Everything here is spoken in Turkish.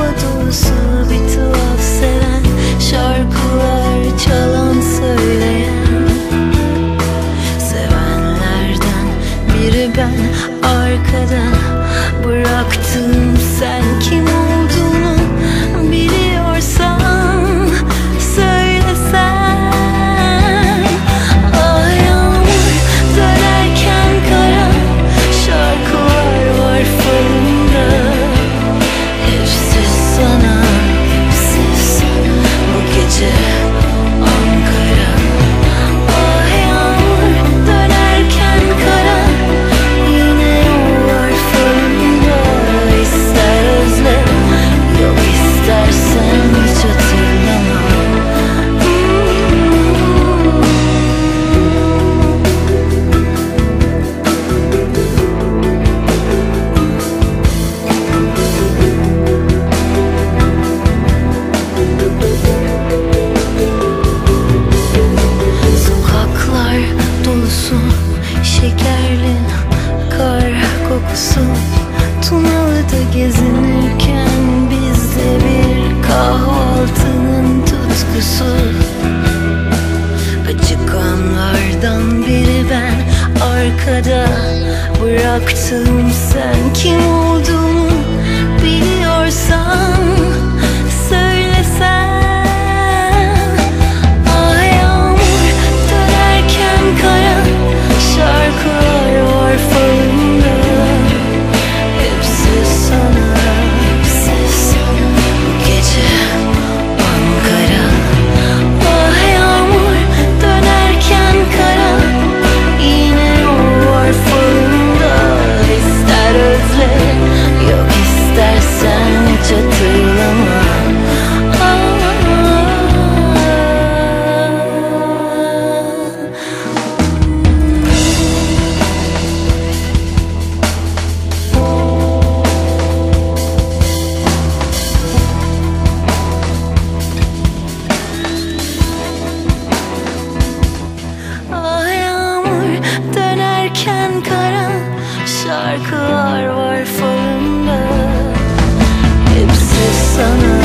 Dolusu bir tuhaf seven Şarkılar çalan söyleyen. Sevenlerden biri ben Arkada bıraktım sen kim olduğunu Biliyorsan kokusu Tunalı'da gezinirken bizde bir kahvaltının tutkusu? Acıkanlardan biri ben arkada Bıraktım. Sen kim olduğunu dönerken kara Şarkılar var falımda Hepsi sana,